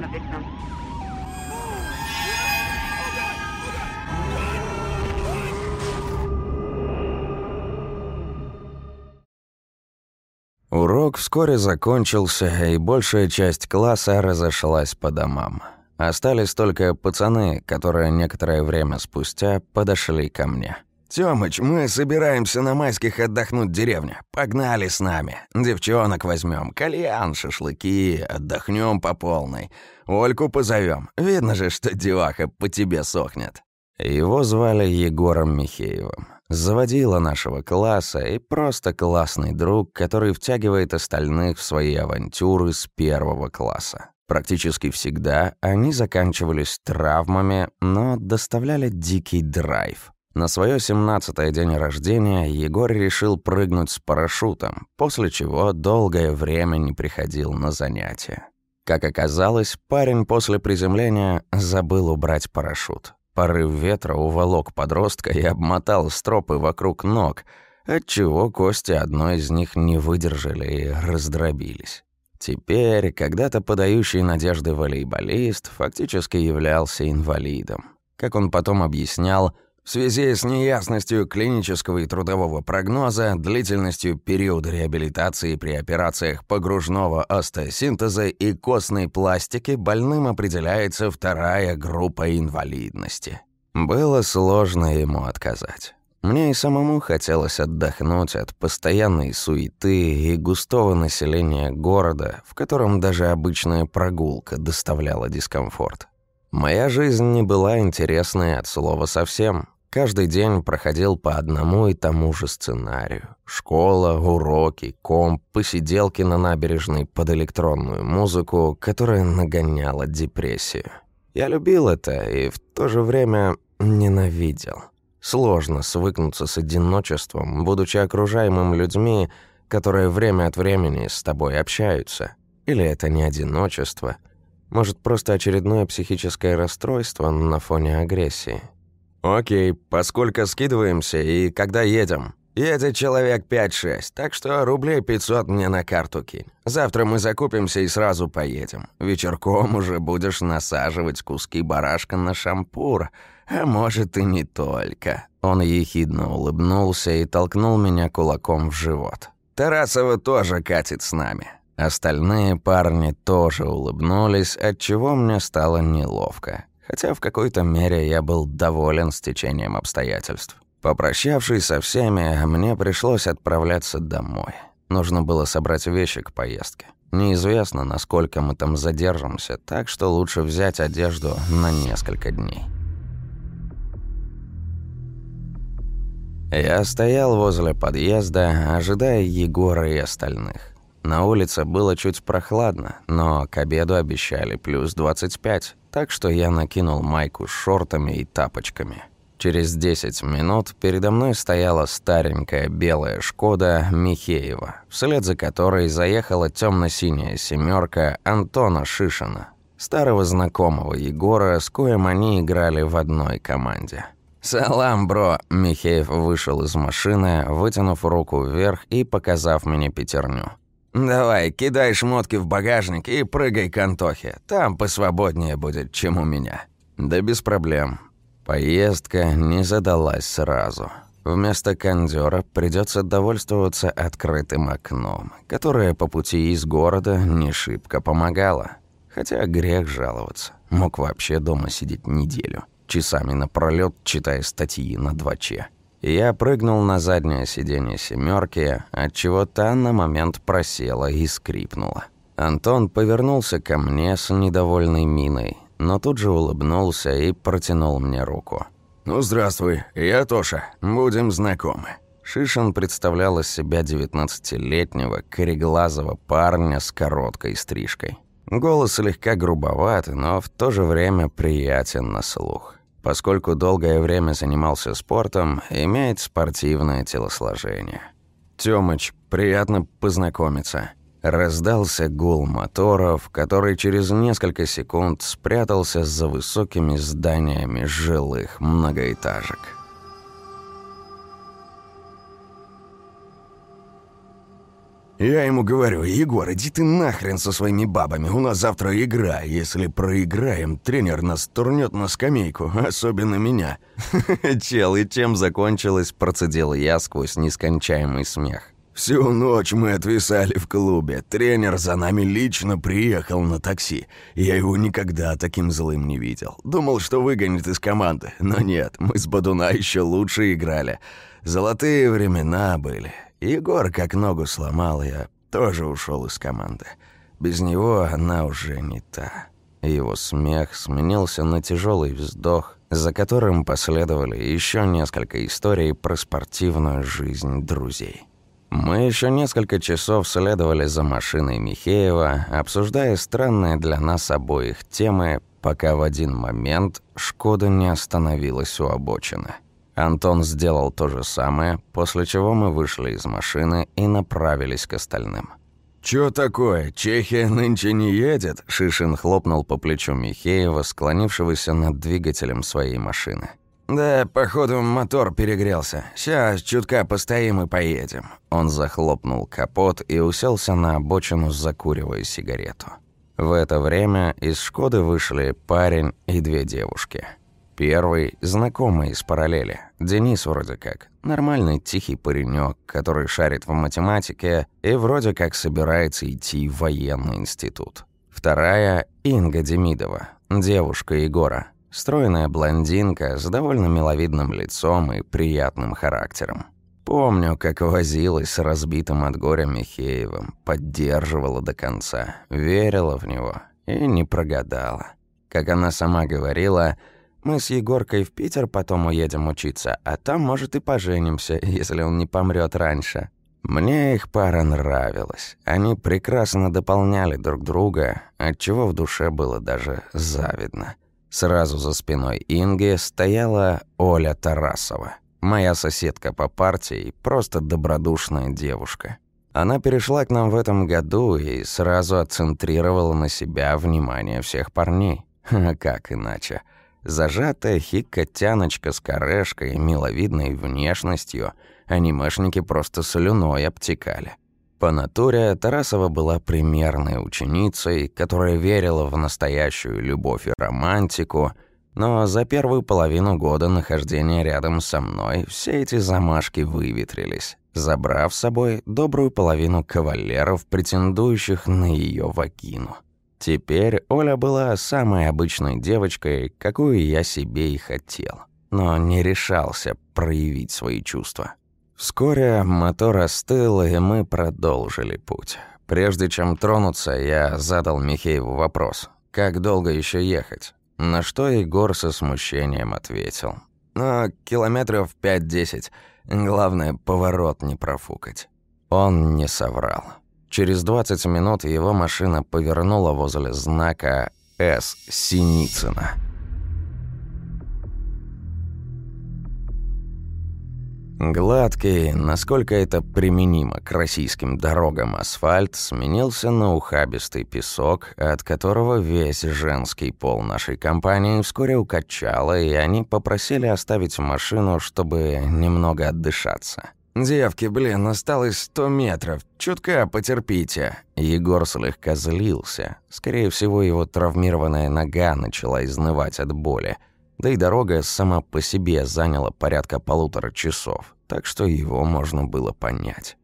the victim. Урок вскоре закончился, и большая часть класса разошлась по домам. Остались только пацаны, которые некоторое время спустя подошли ко мне. «Тёмыч, мы собираемся на майских отдохнуть в деревне. Погнали с нами. Девчонок возьмем, кальян, шашлыки, отдохнем по полной. Ольку позовем. Видно же, что деваха по тебе сохнет». Его звали Егором Михеевым. Заводила нашего класса и просто классный друг, который втягивает остальных в свои авантюры с первого класса. Практически всегда они заканчивались травмами, но доставляли дикий драйв. На свое 17-е день рождения Егор решил прыгнуть с парашютом, после чего долгое время не приходил на занятия. Как оказалось, парень после приземления забыл убрать парашют. Порыв ветра уволок подростка и обмотал стропы вокруг ног, отчего кости одной из них не выдержали и раздробились. Теперь, когда-то подающий надежды волейболист фактически являлся инвалидом. Как он потом объяснял, в связи с неясностью клинического и трудового прогноза, длительностью периода реабилитации при операциях погружного остеосинтеза и костной пластики больным определяется вторая группа инвалидности. Было сложно ему отказать. Мне и самому хотелось отдохнуть от постоянной суеты и густого населения города, в котором даже обычная прогулка доставляла дискомфорт. Моя жизнь не была интересной от слова совсем. Каждый день проходил по одному и тому же сценарию. Школа, уроки, комп, посиделки на набережной под электронную музыку, которая нагоняла депрессию. Я любил это и в то же время ненавидел. Сложно свыкнуться с одиночеством, будучи окружаемым людьми, которые время от времени с тобой общаются. Или это не одиночество, может, просто очередное психическое расстройство на фоне агрессии. «Окей, поскольку скидываемся и когда едем?» «Едет человек 5-6, так что рублей 500 мне на карту кинь. Завтра мы закупимся и сразу поедем. Вечерком уже будешь насаживать куски барашка на шампур. А может и не только». Он ехидно улыбнулся и толкнул меня кулаком в живот. «Тарасова тоже катит с нами». Остальные парни тоже улыбнулись, отчего мне стало неловко хотя в какой-то мере я был доволен стечением обстоятельств. Попрощавшись со всеми, мне пришлось отправляться домой. Нужно было собрать вещи к поездке. Неизвестно, насколько мы там задержимся, так что лучше взять одежду на несколько дней. Я стоял возле подъезда, ожидая Егора и остальных. На улице было чуть прохладно, но к обеду обещали плюс 25, так что я накинул майку с шортами и тапочками. Через 10 минут передо мной стояла старенькая белая «Шкода» Михеева, вслед за которой заехала темно синяя семерка Антона Шишина, старого знакомого Егора, с коем они играли в одной команде. «Салам, бро!» Михеев вышел из машины, вытянув руку вверх и показав мне пятерню. «Давай, кидай шмотки в багажник и прыгай к Антохе. Там посвободнее будет, чем у меня». «Да без проблем». Поездка не задалась сразу. Вместо кондёра придётся довольствоваться открытым окном, которое по пути из города не шибко помогало. Хотя грех жаловаться. Мог вообще дома сидеть неделю, часами напролёт читая статьи на 2Ч. Я прыгнул на заднее сиденье семерки, отчего та на момент просела и скрипнула. Антон повернулся ко мне с недовольной миной, но тут же улыбнулся и протянул мне руку. «Ну, здравствуй, я Тоша, будем знакомы». Шишин представлял из себя девятнадцатилетнего кореглазого парня с короткой стрижкой. Голос слегка грубоват, но в то же время приятен на слух поскольку долгое время занимался спортом, имеет спортивное телосложение. «Тёмыч, приятно познакомиться». Раздался гул моторов, который через несколько секунд спрятался за высокими зданиями жилых многоэтажек. Я ему говорю, Егор, иди ты нахрен со своими бабами, у нас завтра игра. Если проиграем, тренер нас турнет на скамейку, особенно меня. Чел, и чем закончилось, процедил я сквозь нескончаемый смех. Всю ночь мы отвисали в клубе. Тренер за нами лично приехал на такси. Я его никогда таким злым не видел. Думал, что выгонит из команды. Но нет, мы с Бадуна еще лучше играли. Золотые времена были. Егор как ногу сломал, я тоже ушел из команды. Без него она уже не та. Его смех сменился на тяжелый вздох, за которым последовали еще несколько историй про спортивную жизнь друзей. Мы еще несколько часов следовали за машиной Михеева, обсуждая странные для нас обоих темы, пока в один момент «Шкода» не остановилась у обочины. Антон сделал то же самое, после чего мы вышли из машины и направились к остальным. «Чё такое? Чехия нынче не едет?» Шишин хлопнул по плечу Михеева, склонившегося над двигателем своей машины. «Да, походу, мотор перегрелся. Сейчас чутка постоим и поедем». Он захлопнул капот и уселся на обочину, закуривая сигарету. В это время из «Шкоды» вышли парень и две девушки. Первый – знакомый из параллели. Денис вроде как. Нормальный тихий паренек, который шарит в математике и вроде как собирается идти в военный институт. Вторая – Инга Демидова, девушка Егора. Стройная блондинка с довольно миловидным лицом и приятным характером. Помню, как возилась с разбитым от горя Михеевым, поддерживала до конца, верила в него и не прогадала. Как она сама говорила, мы с Егоркой в Питер потом уедем учиться, а там, может, и поженимся, если он не помрет раньше. Мне их пара нравилась. Они прекрасно дополняли друг друга, отчего в душе было даже завидно. Сразу за спиной Инги стояла Оля Тарасова. Моя соседка по партии, просто добродушная девушка. Она перешла к нам в этом году и сразу отцентрировала на себя внимание всех парней. А как иначе? Зажатая хикотяночка с корешкой миловидной внешностью, анимешники просто слюной обтекали. По натуре Тарасова была примерной ученицей, которая верила в настоящую любовь и романтику, но за первую половину года нахождения рядом со мной все эти замашки выветрились, забрав с собой добрую половину кавалеров, претендующих на ее вагину. Теперь Оля была самой обычной девочкой, какую я себе и хотел, но не решался проявить свои чувства. Вскоре мотор остыл, и мы продолжили путь. Прежде чем тронуться, я задал Михееву вопрос. «Как долго еще ехать?» На что Егор со смущением ответил. «Ну, километров пять-десять. Главное, поворот не профукать». Он не соврал. Через 20 минут его машина повернула возле знака «С. Синицына». Гладкий, насколько это применимо к российским дорогам асфальт, сменился на ухабистый песок, от которого весь женский пол нашей компании вскоре укачало, и они попросили оставить машину, чтобы немного отдышаться. «Девки, блин, осталось сто метров. Чутка потерпите». Егор слегка злился. Скорее всего, его травмированная нога начала изнывать от боли. Да и дорога сама по себе заняла порядка полутора часов, так что его можно было понять.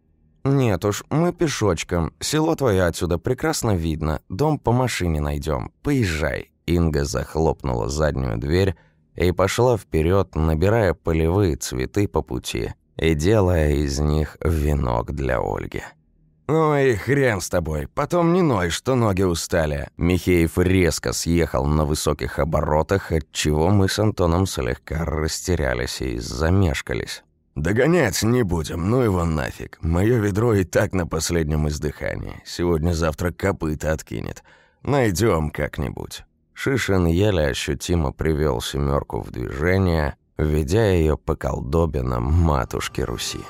«Нет уж, мы пешочком. Село твое отсюда прекрасно видно. Дом по машине найдем. Поезжай». Инга захлопнула заднюю дверь и пошла вперед, набирая полевые цветы по пути и делая из них венок для Ольги. «Ну и хрен с тобой, потом не ной, что ноги устали». Михеев резко съехал на высоких оборотах, от чего мы с Антоном слегка растерялись и замешкались. «Догонять не будем, ну его нафиг. Моё ведро и так на последнем издыхании. Сегодня-завтра копыта откинет. Найдем как-нибудь». Шишин еле ощутимо привел семерку в движение, ведя ее по колдобинам матушки Руси.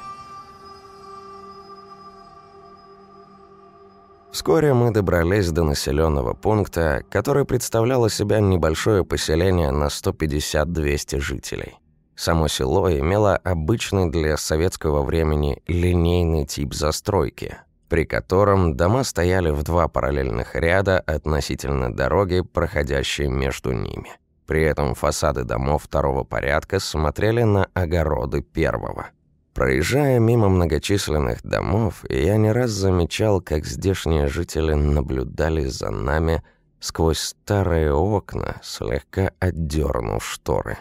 Вскоре мы добрались до населенного пункта, который представляло себя небольшое поселение на 150-200 жителей. Само село имело обычный для советского времени линейный тип застройки. при котором дома стояли в два параллельных ряда относительно дороги, проходящей между ними. При этом фасады домов второго порядка смотрели на огороды первого. Проезжая мимо многочисленных домов, я не раз замечал, как здешние жители наблюдали за нами сквозь старые окна, слегка отдернув шторы.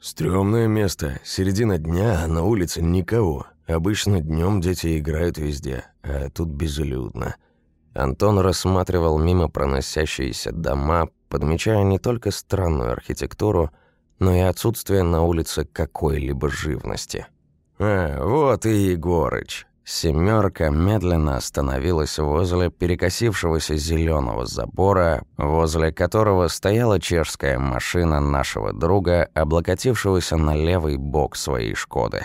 «Стрёмное место. Середина дня, а на улице никого. Обычно днем дети играют везде, а тут безлюдно». Антон рассматривал мимо проносящиеся дома, подмечая не только странную архитектуру, но и отсутствие на улице какой-либо живности. «А, вот и Егорыч». Семерка медленно остановилась возле перекосившегося зеленого забора, возле которого стояла чешская машина нашего друга, облокотившегося на левый бок своей «Шкоды».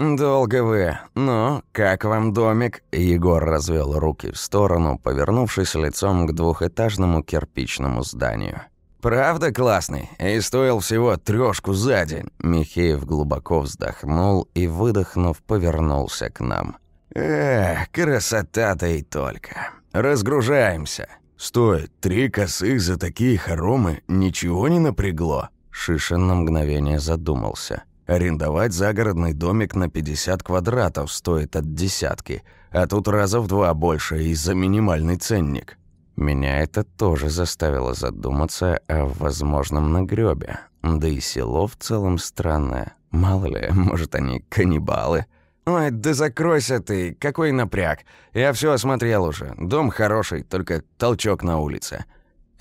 «Долго вы. Ну, как вам домик?» Егор развел руки в сторону, повернувшись лицом к двухэтажному кирпичному зданию. «Правда классный? И стоил всего трёшку за день». Михеев глубоко вздохнул и, выдохнув, повернулся к нам. «Эх, красота-то и только. Разгружаемся». «Стой, три косых за такие хоромы ничего не напрягло?» Шишин на мгновение задумался. Арендовать загородный домик на 50 квадратов стоит от десятки, а тут раза в два больше из-за минимальный ценник. Меня это тоже заставило задуматься о возможном нагрёбе. Да и село в целом странное. Мало ли, может, они каннибалы. «Ой, да закройся ты, какой напряг. Я все осмотрел уже. Дом хороший, только толчок на улице».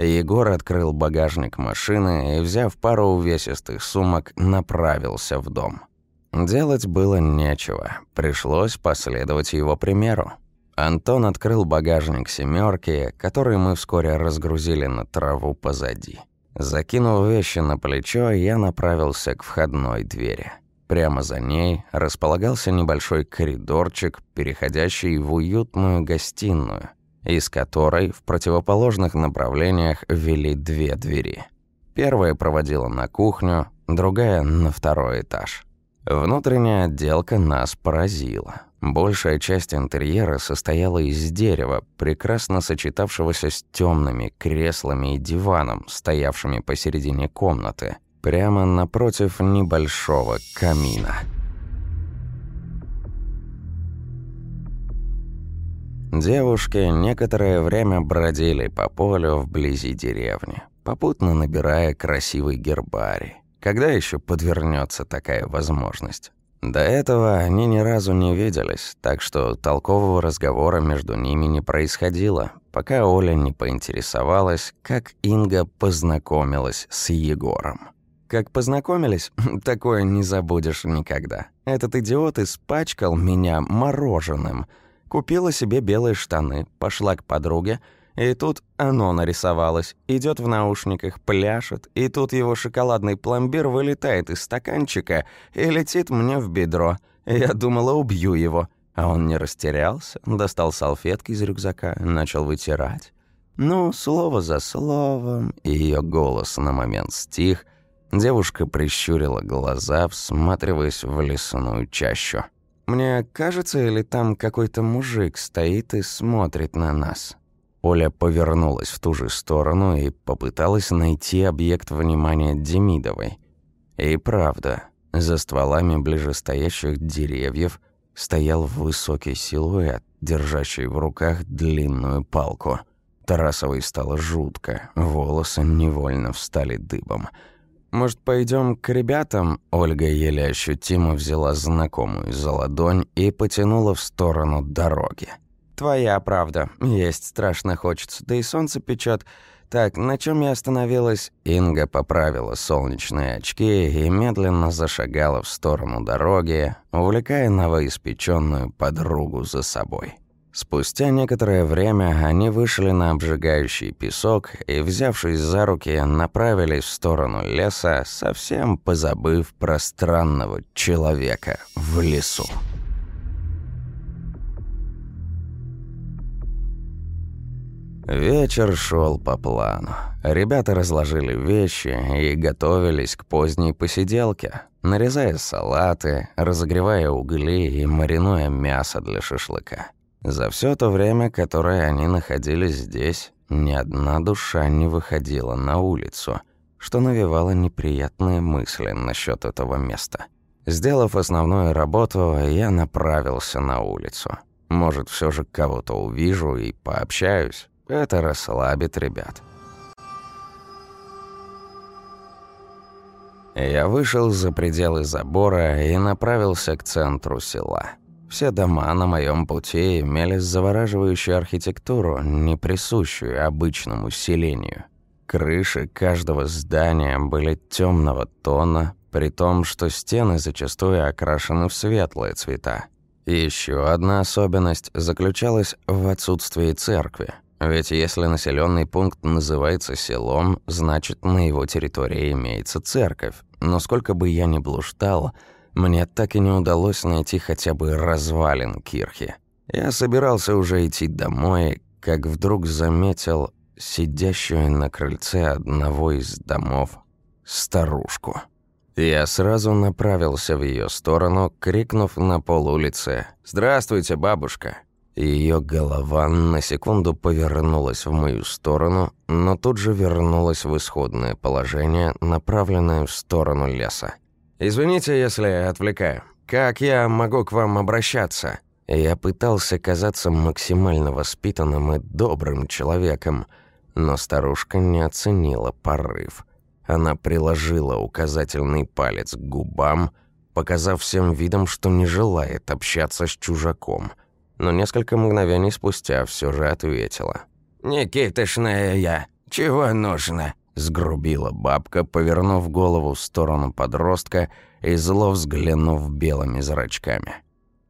Егор открыл багажник машины и, взяв пару увесистых сумок, направился в дом. Делать было нечего, пришлось последовать его примеру. Антон открыл багажник «семерки», который мы вскоре разгрузили на траву позади. Закинув вещи на плечо, я направился к входной двери. Прямо за ней располагался небольшой коридорчик, переходящий в уютную гостиную – из которой в противоположных направлениях вели две двери. Первая проводила на кухню, другая — на второй этаж. Внутренняя отделка нас поразила. Большая часть интерьера состояла из дерева, прекрасно сочетавшегося с темными креслами и диваном, стоявшими посередине комнаты, прямо напротив небольшого камина. Девушки некоторое время бродили по полю вблизи деревни, попутно набирая красивый гербарий. Когда еще подвернется такая возможность? До этого они ни разу не виделись, так что толкового разговора между ними не происходило, пока Оля не поинтересовалась, как Инга познакомилась с Егором. Как познакомились, такое не забудешь никогда. Этот идиот испачкал меня мороженым – Купила себе белые штаны, пошла к подруге, и тут оно нарисовалось. Идет в наушниках, пляшет, и тут его шоколадный пломбир вылетает из стаканчика и летит мне в бедро. Я думала, убью его. А он не растерялся, достал салфетки из рюкзака, начал вытирать. Ну, слово за словом, и ее голос на момент стих. Девушка прищурила глаза, всматриваясь в лесную чащу. Мне кажется, или там какой-то мужик стоит и смотрит на нас?» Оля повернулась в ту же сторону и попыталась найти объект внимания Демидовой. И правда, за стволами ближестоящих деревьев стоял высокий силуэт, держащий в руках длинную палку. Тарасовой стало жутко, волосы невольно встали дыбом – «Может, пойдем к ребятам?» Ольга еле ощутимо взяла знакомую за ладонь и потянула в сторону дороги. «Твоя правда. Есть страшно хочется, да и солнце печет. Так, на чем я остановилась?» Инга поправила солнечные очки и медленно зашагала в сторону дороги, увлекая новоиспеченную подругу за собой. Спустя некоторое время они вышли на обжигающий песок и, взявшись за руки, направились в сторону леса, совсем позабыв про странного человека в лесу. Вечер шел по плану. Ребята разложили вещи и готовились к поздней посиделке, нарезая салаты, разогревая угли и маринуя мясо для шашлыка. За все то время, которое они находились здесь, ни одна душа не выходила на улицу, что навевало неприятные мысли насчет этого места. Сделав основную работу, я направился на улицу. Может, все же кого-то увижу и пообщаюсь. Это расслабит ребят. Я вышел за пределы забора и направился к центру села. Все дома на моем пути имели завораживающую архитектуру, не присущую обычному селению. Крыши каждого здания были темного тона, при том, что стены зачастую окрашены в светлые цвета. Еще одна особенность заключалась в отсутствии церкви. Ведь если населенный пункт называется селом, значит на его территории имеется церковь. Но сколько бы я ни блуждал, мне так и не удалось найти хотя бы развалин кирхи. Я собирался уже идти домой, как вдруг заметил сидящую на крыльце одного из домов старушку. Я сразу направился в ее сторону, крикнув на пол улицы «Здравствуйте, бабушка!». Ее голова на секунду повернулась в мою сторону, но тут же вернулась в исходное положение, направленное в сторону леса. «Извините, если отвлекаю. Как я могу к вам обращаться?» Я пытался казаться максимально воспитанным и добрым человеком, но старушка не оценила порыв. Она приложила указательный палец к губам, показав всем видом, что не желает общаться с чужаком. Но несколько мгновений спустя все же ответила. «Никитышная я, чего нужно?» Сгрубила бабка, повернув голову в сторону подростка и зло взглянув белыми зрачками.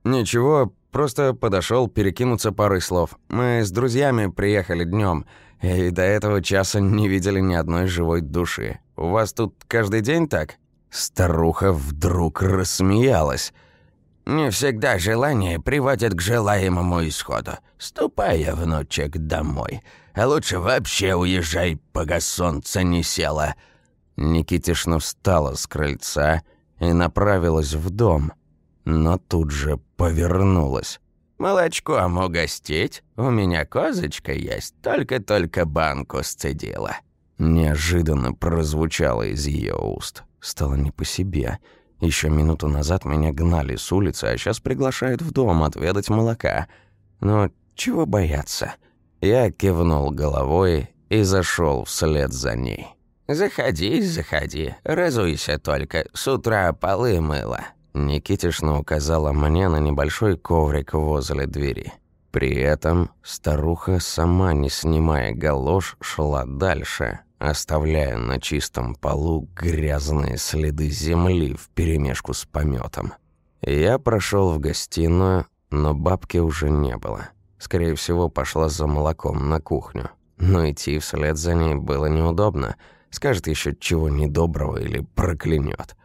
«Ничего, просто подошел перекинуться парой слов. Мы с друзьями приехали днем и до этого часа не видели ни одной живой души. У вас тут каждый день так?» Старуха вдруг рассмеялась. «Не всегда желание приводит к желаемому исходу. Ступай, внучек, домой. А лучше вообще уезжай, пока солнце не село». Никитишна встала с крыльца и направилась в дом, но тут же повернулась. «Молочком угостить? У меня козочка есть, только-только банку сцедила». Неожиданно прозвучало из ее уст. Стало не по себе. Еще минуту назад меня гнали с улицы, а сейчас приглашают в дом отведать молока. Но чего бояться? Я кивнул головой и зашел вслед за ней. «Заходи, заходи, разуйся только, с утра полы мыла». Никитишна указала мне на небольшой коврик возле двери. При этом старуха, сама не снимая галош, шла дальше, оставляя на чистом полу грязные следы земли вперемешку с пометом. Я прошел в гостиную, но бабки уже не было. Скорее всего, пошла за молоком на кухню. Но идти вслед за ней было неудобно. Скажет еще чего недоброго или проклянет.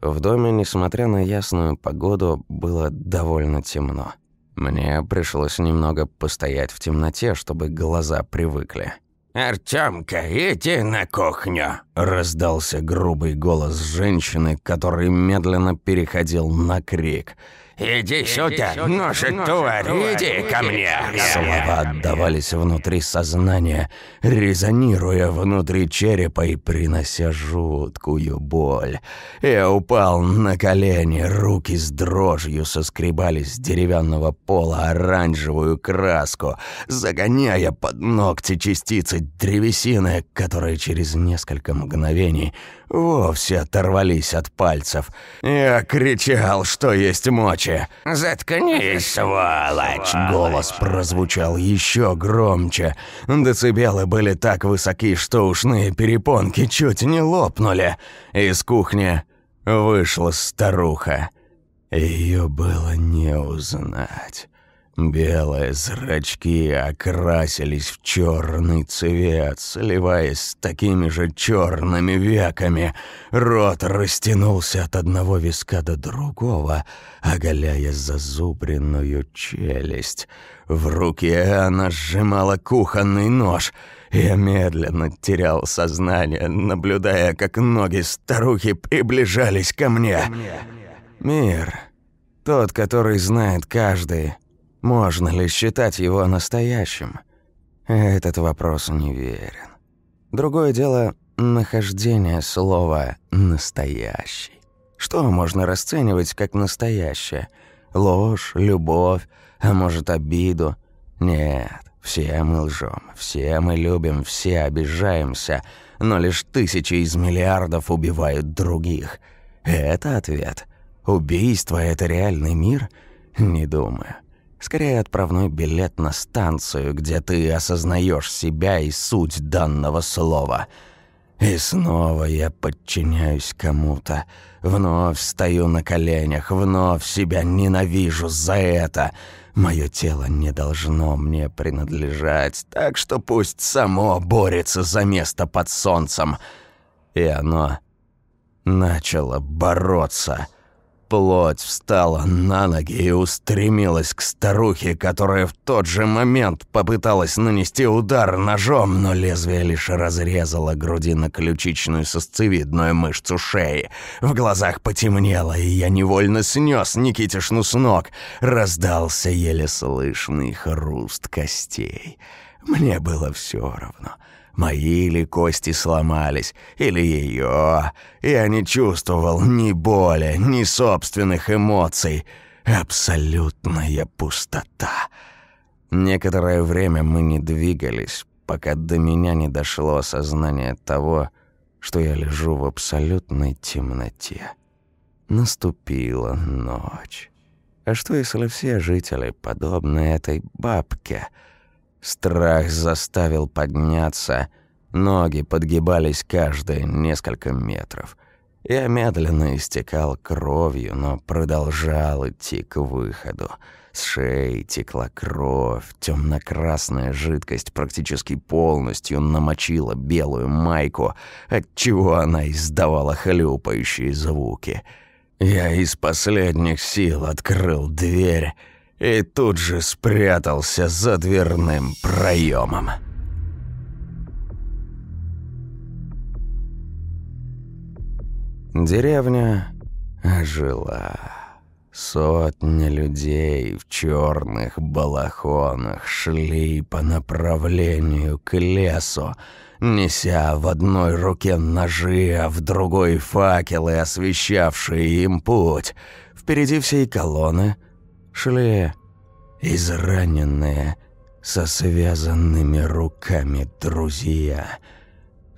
В доме, несмотря на ясную погоду, было довольно темно. Мне пришлось немного постоять в темноте, чтобы глаза привыкли. «Артёмка, иди на кухню!» Раздался грубый голос женщины, который медленно переходил на крик – «Иди сюда, ножик, тварь, иди ко мне!» Слова отдавались внутри сознания, резонируя внутри черепа и принося жуткую боль. Я упал на колени, руки с дрожью соскребали с деревянного пола оранжевую краску, загоняя под ногти частицы древесины, которые через несколько мгновений вовсе оторвались от пальцев. Я кричал, что есть мочи. «Заткнись, сволочь!» Голос прозвучал еще громче. Децибелы были так высоки, что ушные перепонки чуть не лопнули. Из кухни вышла старуха. Ее было не узнать. Белые зрачки окрасились в черный цвет, сливаясь с такими же черными веками. Рот растянулся от одного виска до другого, оголяя зазубренную челюсть. В руке она сжимала кухонный нож. Я медленно терял сознание, наблюдая, как ноги старухи приближались ко мне. Мир, тот, который знает каждый, Можно ли считать его настоящим? Этот вопрос неверен. Другое дело – нахождение слова «настоящий». Что можно расценивать как настоящее? Ложь, любовь, а может обиду? Нет, все мы лжем, все мы любим, все обижаемся, но лишь тысячи из миллиардов убивают других. Это ответ. Убийство – это реальный мир? Не думаю. Скорее, отправной билет на станцию, где ты осознаешь себя и суть данного слова. И снова я подчиняюсь кому-то. Вновь стою на коленях, вновь себя ненавижу за это. Мое тело не должно мне принадлежать, так что пусть само борется за место под солнцем. И оно начало бороться. Плоть встала на ноги и устремилась к старухе, которая в тот же момент попыталась нанести удар ножом, но лезвие лишь разрезало грудино-ключичную сосцевидную мышцу шеи. В глазах потемнело, и я невольно снес Никитишну с ног. Раздался еле слышный хруст костей. Мне было все равно. Мои ли кости сломались, или ее. Я не чувствовал ни боли, ни собственных эмоций. Абсолютная пустота. Некоторое время мы не двигались, пока до меня не дошло осознание того, что я лежу в абсолютной темноте. Наступила ночь. А что если все жители подобны этой бабке — Страх заставил подняться, ноги подгибались каждые несколько метров. Я медленно истекал кровью, но продолжал идти к выходу. С шеи текла кровь, темно-красная жидкость практически полностью намочила белую майку, отчего она издавала хлюпающие звуки. Я из последних сил открыл дверь и тут же спрятался за дверным проемом. Деревня ожила. Сотни людей в черных балахонах шли по направлению к лесу, неся в одной руке ножи, а в другой факелы, освещавшие им путь. Впереди всей колонны — шли израненные, со связанными руками друзья.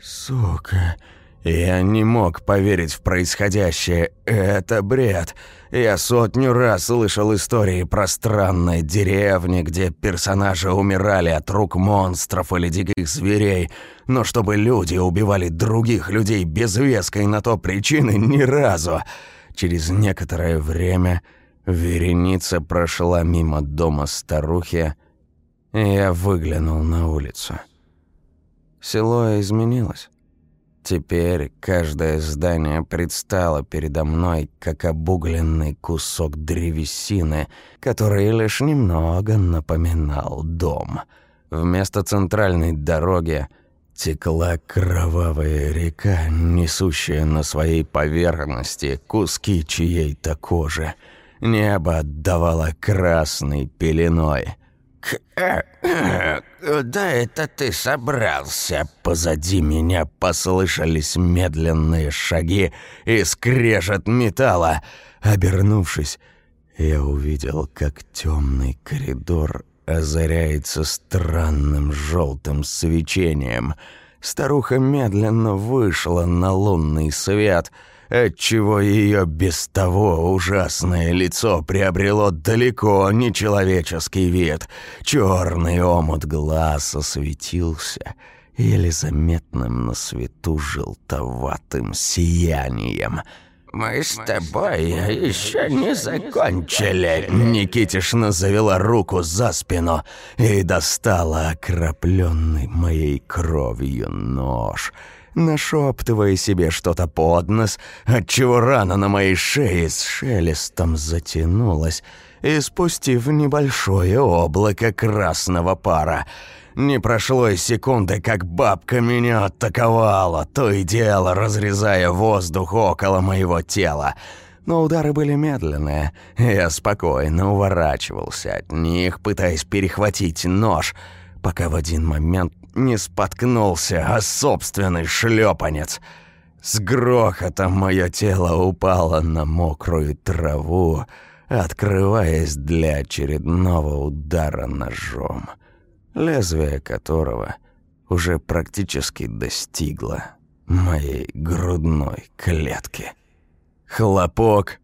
Сука, я не мог поверить в происходящее. Это бред. Я сотню раз слышал истории про странные деревни, где персонажи умирали от рук монстров или диких зверей, но чтобы люди убивали других людей без веской на то причины ни разу. Через некоторое время Вереница прошла мимо дома старухи, и я выглянул на улицу. Село изменилось. Теперь каждое здание предстало передо мной, как обугленный кусок древесины, который лишь немного напоминал дом. Вместо центральной дороги текла кровавая река, несущая на своей поверхности куски чьей-то кожи — Небо отдавало красной пеленой. «Куда это ты собрался?» Позади меня послышались медленные шаги и скрежет металла. Обернувшись, я увидел, как темный коридор озаряется странным желтым свечением. Старуха медленно вышла на лунный свет — отчего ее без того ужасное лицо приобрело далеко не человеческий вид. Черный омут глаз осветился еле заметным на свету желтоватым сиянием. «Мы с тобой еще не закончили!» Никитишна завела руку за спину и достала окропленный моей кровью нож — нашептывая себе что-то под нос, отчего рана на моей шее с шелестом затянулась, и спустив небольшое облако красного пара. Не прошло и секунды, как бабка меня атаковала, то и дело разрезая воздух около моего тела. но удары были медленные. Я спокойно уворачивался от них, пытаясь перехватить нож, пока в один момент не споткнулся о собственный шлепанец. С грохотом мое тело упало на мокрую траву, открываясь для очередного удара ножом, лезвие которого уже практически достигло моей грудной клетки. Хлопок,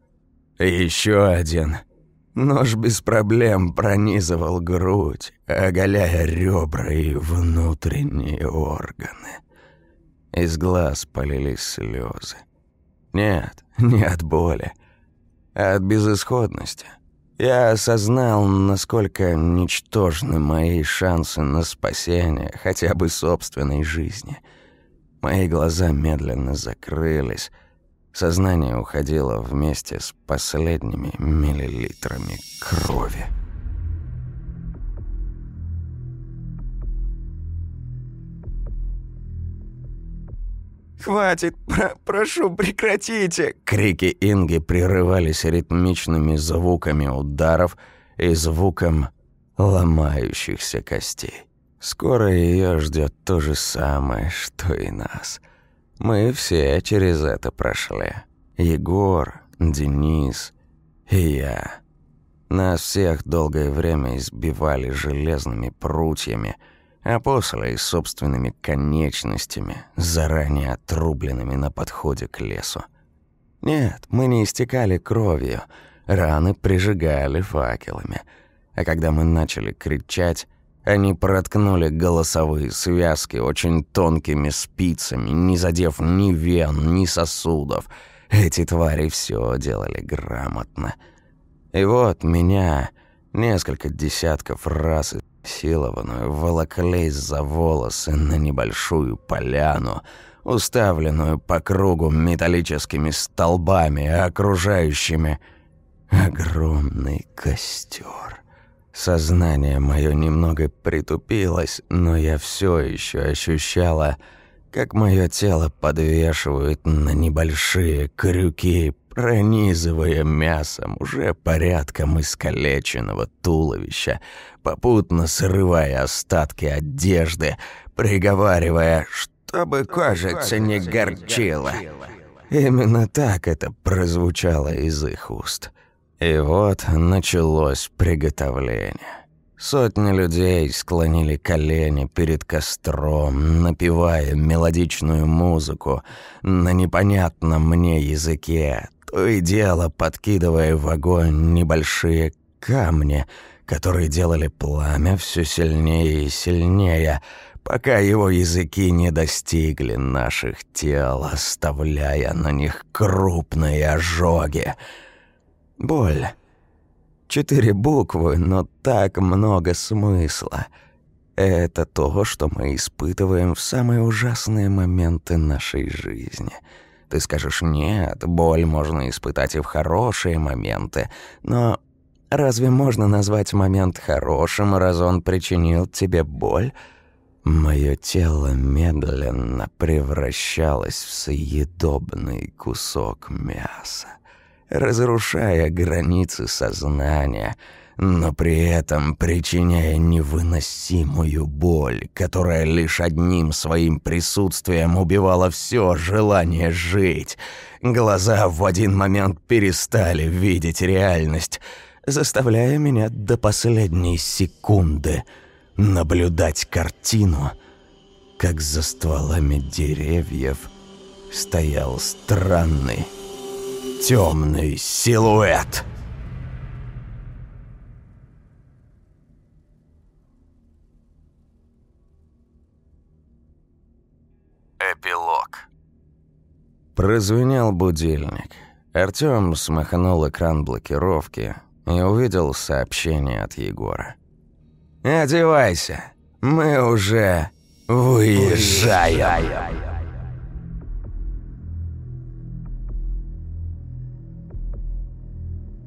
еще один. Нож без проблем пронизывал грудь, оголяя ребра и внутренние органы. Из глаз полились слезы. Нет, не от боли, а от безысходности. Я осознал, насколько ничтожны мои шансы на спасение хотя бы собственной жизни. Мои глаза медленно закрылись, сознание уходило вместе с последними миллилитрами крови. «Хватит! Про прошу, прекратите!» Крики Инги прерывались ритмичными звуками ударов и звуком ломающихся костей. Скоро ее ждет то же самое, что и нас. Мы все через это прошли. Егор, Денис и я. Нас всех долгое время избивали железными прутьями – а после и собственными конечностями, заранее отрубленными на подходе к лесу. Нет, мы не истекали кровью, раны прижигали факелами. А когда мы начали кричать, они проткнули голосовые связки очень тонкими спицами, не задев ни вен, ни сосудов. Эти твари все делали грамотно. И вот меня несколько десятков раз Силованную волоклись за волосы на небольшую поляну, уставленную по кругу металлическими столбами, окружающими огромный костер. Сознание мое немного притупилось, но я все еще ощущала, как мое тело подвешивают на небольшие крюки, пронизывая мясом уже порядком искалеченного туловища, попутно срывая остатки одежды, приговаривая, чтобы кожица не горчила. Именно так это прозвучало из их уст. И вот началось приготовление. Сотни людей склонили колени перед костром, напевая мелодичную музыку на непонятном мне языке, то и дело подкидывая в огонь небольшие камни, которые делали пламя все сильнее и сильнее, пока его языки не достигли наших тел, оставляя на них крупные ожоги. Боль Четыре буквы, но так много смысла. Это то, что мы испытываем в самые ужасные моменты нашей жизни. Ты скажешь, нет, боль можно испытать и в хорошие моменты, но разве можно назвать момент хорошим, раз он причинил тебе боль? Мое тело медленно превращалось в съедобный кусок мяса разрушая границы сознания, но при этом причиняя невыносимую боль, которая лишь одним своим присутствием убивала все желание жить. Глаза в один момент перестали видеть реальность, заставляя меня до последней секунды наблюдать картину, как за стволами деревьев стоял странный темный силуэт. Эпилог. Прозвенел будильник. Артём смахнул экран блокировки и увидел сообщение от Егора. «Одевайся, мы уже выезжаем».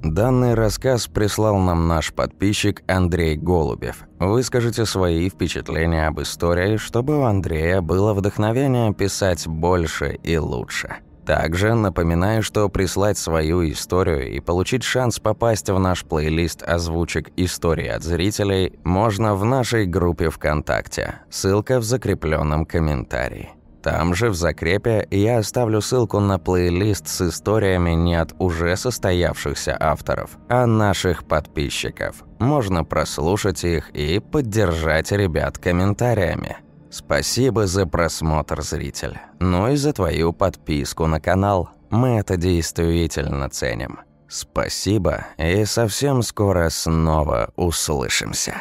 Данный рассказ прислал нам наш подписчик Андрей Голубев. Выскажите свои впечатления об истории, чтобы у Андрея было вдохновение писать больше и лучше. Также напоминаю, что прислать свою историю и получить шанс попасть в наш плейлист озвучек истории от зрителей можно в нашей группе ВКонтакте. Ссылка в закрепленном комментарии. Там же в закрепе я оставлю ссылку на плейлист с историями не от уже состоявшихся авторов, а наших подписчиков. Можно прослушать их и поддержать ребят комментариями. Спасибо за просмотр, зритель. Ну и за твою подписку на канал. Мы это действительно ценим. Спасибо и совсем скоро снова услышимся.